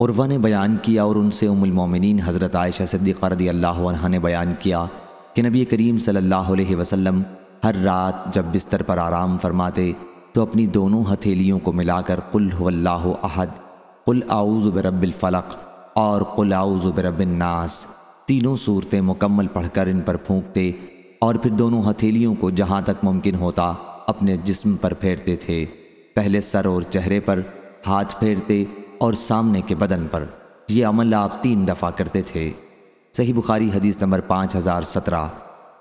عروہ نے بیان کیا اور ان سے ام المومنین حضرت عائشہ صدیقہ رضی اللہ عنہ نے بیان کیا کہ نبی کریم صلی اللہ علیہ وسلم ہر رات جب بستر پر آرام فرماتے تو اپنی دونوں ہتھیلیوں کو ملا کر قل هو اللہ احد، قل اعوذ برب الفلق اور قل اعوذ برب الناس۔ تینوں صورتیں مکمل پڑھ کر ان پر پھونکتے اور پھر دونوں ہتھیلیوں کو جہاں تک ممکن ہوتا اپنے جسم پر پھیرتے تھے۔ پہلے سر اور چہرے پر ہاتھ پھیرتے اور سامنے کے بدن پر یہ عمل آپ تین دفعہ کرتے تھے۔ صحیح بخاری حدیث نمبر پانچ ہزار سترہ۔